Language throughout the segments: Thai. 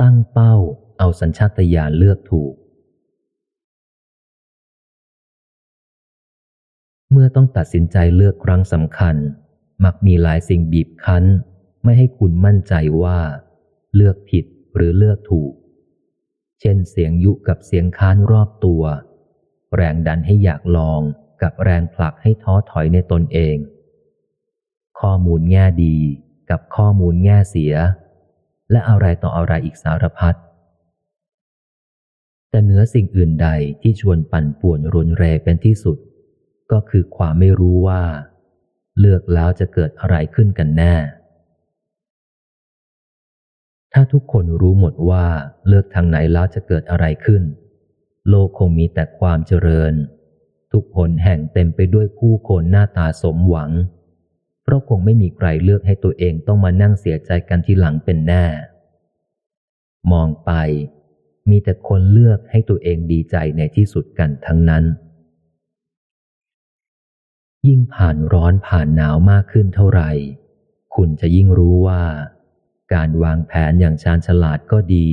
ตั้งเป้าเอาสัญชาตญาณเลือกถูก เมื่อต้องตัดสินใจเลือกครั้งสำคัญ มักมีหลายสิ่งบีบคั้น ไม่ให้คุณมั่นใจว่า เลือกผิดหรือเลือกถูก เช่นเสียงยุกับเสียงค้านรอบตัว แรงดันให้อยากลองกับแรงผลักให้ท้อถอยในตนเอง ข้อมูลแง่ดีกับข้อมูลแง่เสีย และอะไรต่ออะไรอีกสารพัดแต่เหนือสิ่งอื่นใดที่ชวนปั่นป่วนรุนแรงเป็นที่สุด ก็คือความไม่รู้ว่า เลือกแล้วจะเกิดอะไรขึ้นกันแน่ ถ้าทุกคนรู้หมดว่าเลือกทางไหนแล้วจะเกิดอะไรขึ้น โลกคงมีแต่ความเจริญ ทุกผลแห่งเต็มไปด้วยผู้คนหน้าตาสมหวัง ราะคงไม่มีใครเลือกให้ตัวเองต้องมานั่งเสียใจกันทีหลังเป็นแน่ มองไป มีแต่คนเลือกให้ตัวเองดีใจในที่สุดกันทั้งนั้น ยิ่งผ่านร้อนผ่านหนาวมากขึ้นเท่าไหร่ คุณจะยิ่งรู้ว่า การวางแผนอย่างชาญฉลาดก็ดี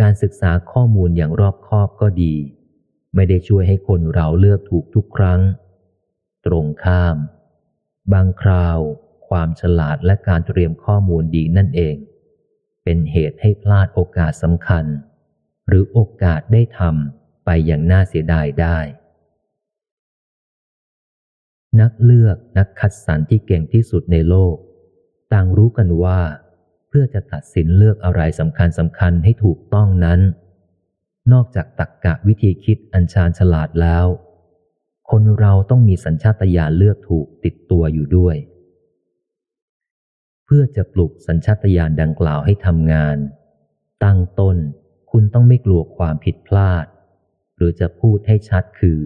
การศึกษาข้อมูลอย่างรอบคอบก็ดี ไม่ได้ช่วยให้คนเราเลือกถูกทุกครั้ง ตรงข้าม บางคราว ความฉลาดและการเตรียมข้อมูลดีนั่นเอง เป็นเหตุให้พลาดโอกาสสำคัญ หรือโอกาสได้ทำไปอย่างน่าเสียดายได้ นักเลือกนักคัดสรรที่เก่งที่สุดในโลก ต่างรู้กันว่า เพื่อจะตัดสินเลือกอะไรสำคัญสำคัญให้ถูกต้องนั้น นอกจากตักกะวิธีคิดอัญชานฉลาดแล้ว คนเราต้องมีสัญชาตญาณเลือกถูกติดตัวอยู่ด้วย เพื่อจะปลุกสัญชาตญาณดังกล่าวให้ทำงาน ตั้งต้นคุณต้องไม่กลัวความผิดพลาด หรือจะพูดให้ชัดคือ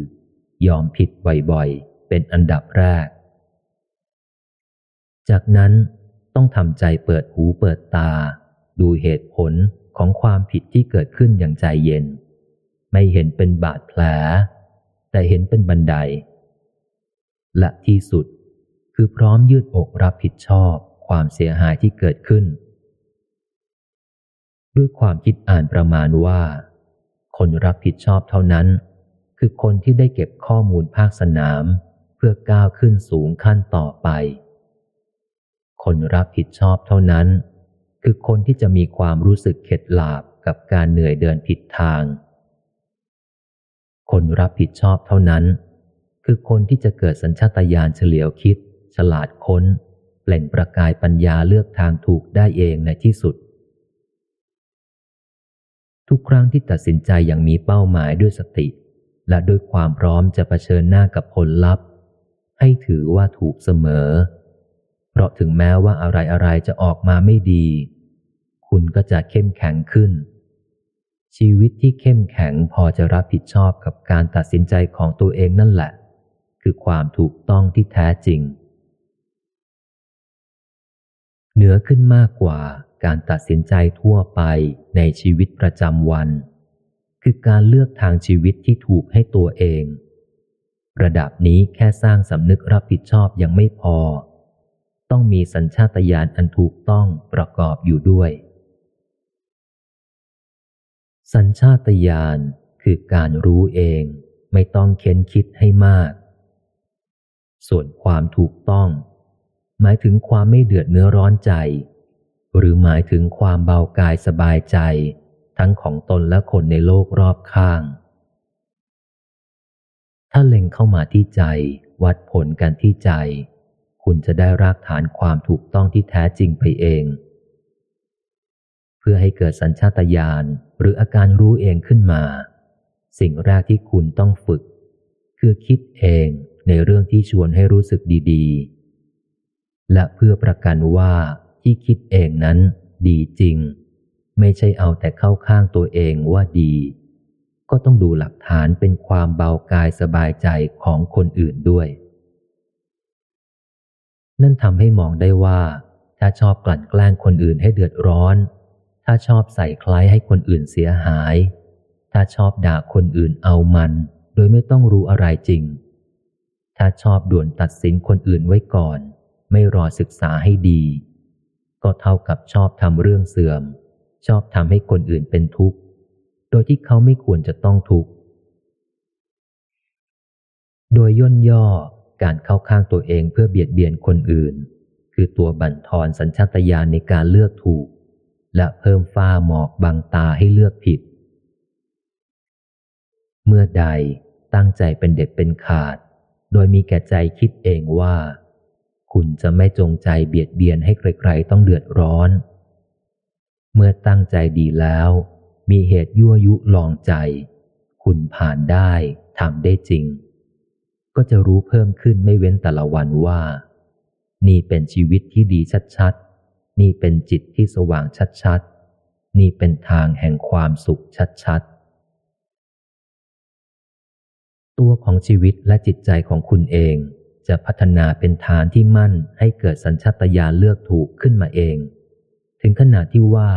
ยอมผิดบ่อยๆ เป็นอันดับแรก จากนั้นต้องทำใจเปิดหูเปิดตา ดูเหตุผลของความผิดที่เกิดขึ้นอย่างใจเย็น ไม่เห็นเป็นบาดแผล แต่เห็นเป็นบันได และที่สุดคือพร้อมยืดอกรับผิดชอบความเสียหายที่เกิดขึ้น ด้วยความคิดอ่านประมาณว่า คนรับผิดชอบเท่านั้น คือคนที่ได้เก็บข้อมูลภาคสนาม เพื่อก้าวขึ้นสูงขั้นต่อไป คนรับผิดชอบเท่านั้น คือคนที่จะมีความรู้สึกเข็ดหลาบกับการเหนื่อยเดินผิดทาง คนรับผิดชอบเท่านั้น คือคนที่จะเกิดสัญชาตญาณเฉลียวคิด ฉลาดค้น เปล่งประกายปัญญาเลือกทางถูกได้เองในที่สุด ทุกครั้งที่ตัดสินใจอย่างมีเป้าหมายด้วยสติ และด้วยความพร้อมจะะเผชิญหน้ากับผลลัพธ์ ให้ถือว่าถูกเสมอ เพราะถึงแม้ว่าอะไรอะไรจะออกมาไม่ดี คุณก็จะเข้มแข็งขึ้น ชีวิตที่เข้มแข็งพอจะรับผิดชอบกับการตัดสินใจของตัวเองนั่นแหละ คือความถูกต้องที่แท้จริง เหนือขึ้นมากกว่าการตัดสินใจทั่วไปในชีวิตประจำวัน คือการเลือกทางชีวิตที่ถูกให้ตัวเอง ระดับนี้แค่สร้างสำนึกรับผิดชอบยังไม่พอ ต้องมีสัญชาตญาณอันถูกต้องประกอบอยู่ด้วย สัญชาตญาณคือการรู้เองไม่ต้องเค้นคิดให้มาก ส่วนความถูกต้อง หมายถึงความไม่เดือดเนื้อร้อนใจ หรือหมายถึงความเบากายสบายใจ ทั้งของตนและคนในโลกรอบข้าง ถ้าเล็งเข้ามาที่ใจ วัดผลกันที่ใจ คุณจะได้รากฐานความถูกต้องที่แท้จริงไปเอง เพื่อให้เกิดสัญชาตญาณหรืออาการรู้เองขึ้นมา สิ่งแรกที่คุณต้องฝึก คือคิดเองในเรื่องที่ชวนให้รู้สึกดีๆ และเพื่อประกันว่าที่คิดเองนั้นดีจริง ไม่ใช่เอาแต่เข้าข้างตัวเองว่าดี ก็ต้องดูหลักฐานเป็นความเบากายสบายใจของคนอื่นด้วย นั่นทำให้มองได้ว่า ถ้าชอบกลั่นแกล้งคนอื่นให้เดือดร้อน ถ้าชอบใส่คล้ายให้คนอื่นเสียหาย ถ้าชอบด่าคนอื่นเอามัน โดยไม่ต้องรู้อะไรจริง ถ้าชอบด่วนตัดสินคนอื่นไว้ก่อน ไม่รอศึกษาให้ดี ก็เท่ากับชอบทำเรื่องเสื่อม ชอบทำให้คนอื่นเป็นทุกข์ โดยที่เขาไม่ควรจะต้องทุกข์ โดยย่นย่อการเข้าข้างตัวเองเพื่อเบียดเบียนคนอื่น คือตัวบั่นทอนสัญชาตญาณในการเลือกถูก และเพิ่มฝ้าหมอกบังตาให้เลือกผิด เมื่อใดตั้งใจเป็นเด็ดเป็นขาด โดยมีแก่ใจคิดเองว่า คุณจะไม่จงใจเบียดเบียนให้ใครๆต้องเดือดร้อน เมื่อตั้งใจดีแล้ว มีเหตุยั่วยุลองใจ คุณผ่านได้ทำได้จริง ก็จะรู้เพิ่มขึ้นไม่เว้นแต่ละวันว่า นี่เป็นชีวิตที่ดีชัดๆ นี่เป็นจิตที่สว่างชัดๆ นี่เป็นทางแห่งความสุขชัดๆ ตัวของชีวิตและจิตใจของคุณเอง จะพัฒนาเป็นฐานที่มั่นให้เกิดสัญชาตญาณเลือกถูกขึ้นมาเอง ถึงขนาดที่ว่า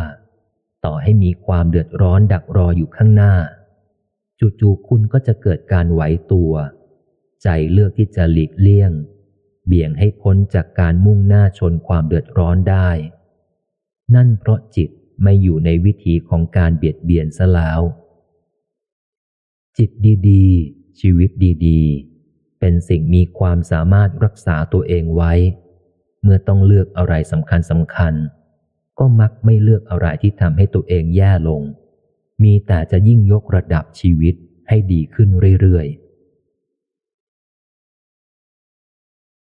ต่อให้มีความเดือดร้อนดักรออยู่ข้างหน้า จู่ๆคุณก็จะเกิดการไหวตัว ใจเลือกที่จะหลีกเลี่ยง เบี่ยงให้พ้นจากการมุ่งหน้าชนความเดือดร้อนได้ นั่นเพราะจิตไม่อยู่ในวิถีของการเบียดเบียนซะแล้ว จิตดีๆ ชีวิตดีๆ เป็นสิ่งมีความสามารถรักษาตัวเองไว้ เมื่อต้องเลือกอะไรสำคัญสำคัญ ก็มักไม่เลือกอะไรที่ทำให้ตัวเองแย่ลง มีแต่จะยิ่งยกระดับชีวิตให้ดีขึ้นเรื่อยๆ